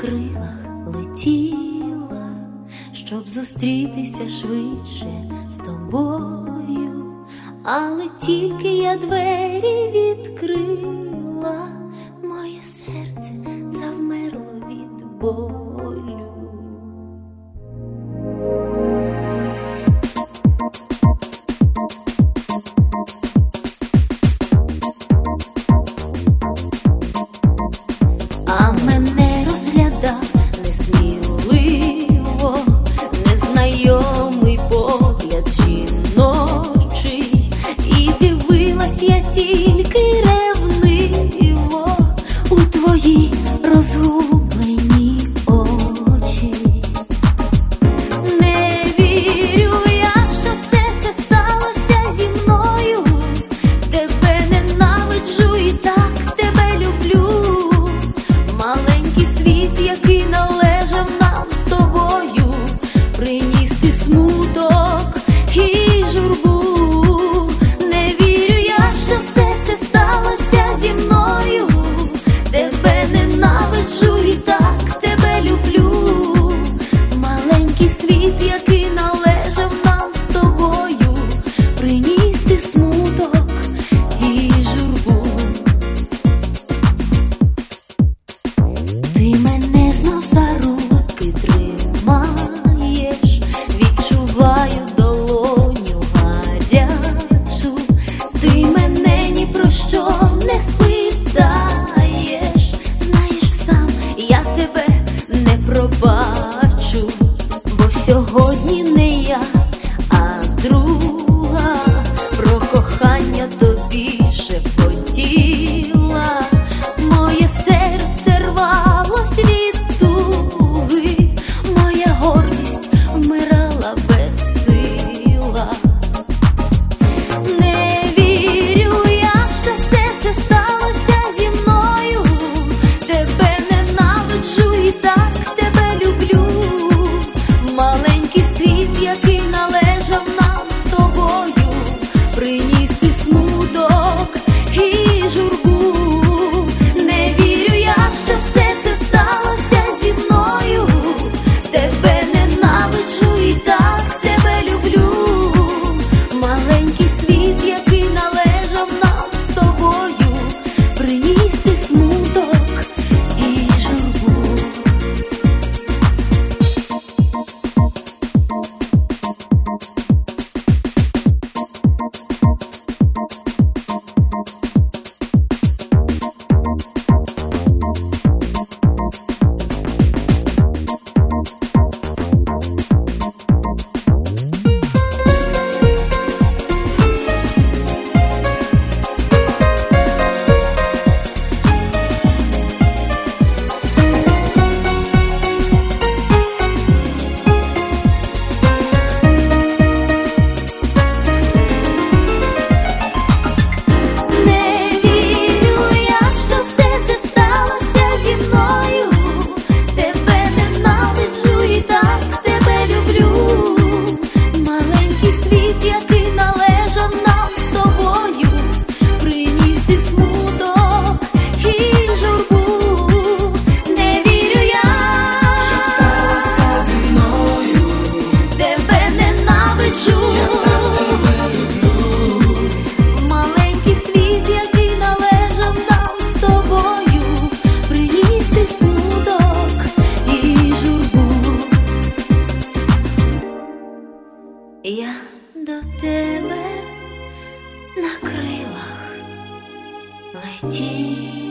крилах летіла, щоб зустрітися швидше з тобою, але тільки я двері відкрила, моє серце завмерло від болю. through. і світ, який. до тебе на крилах летіть.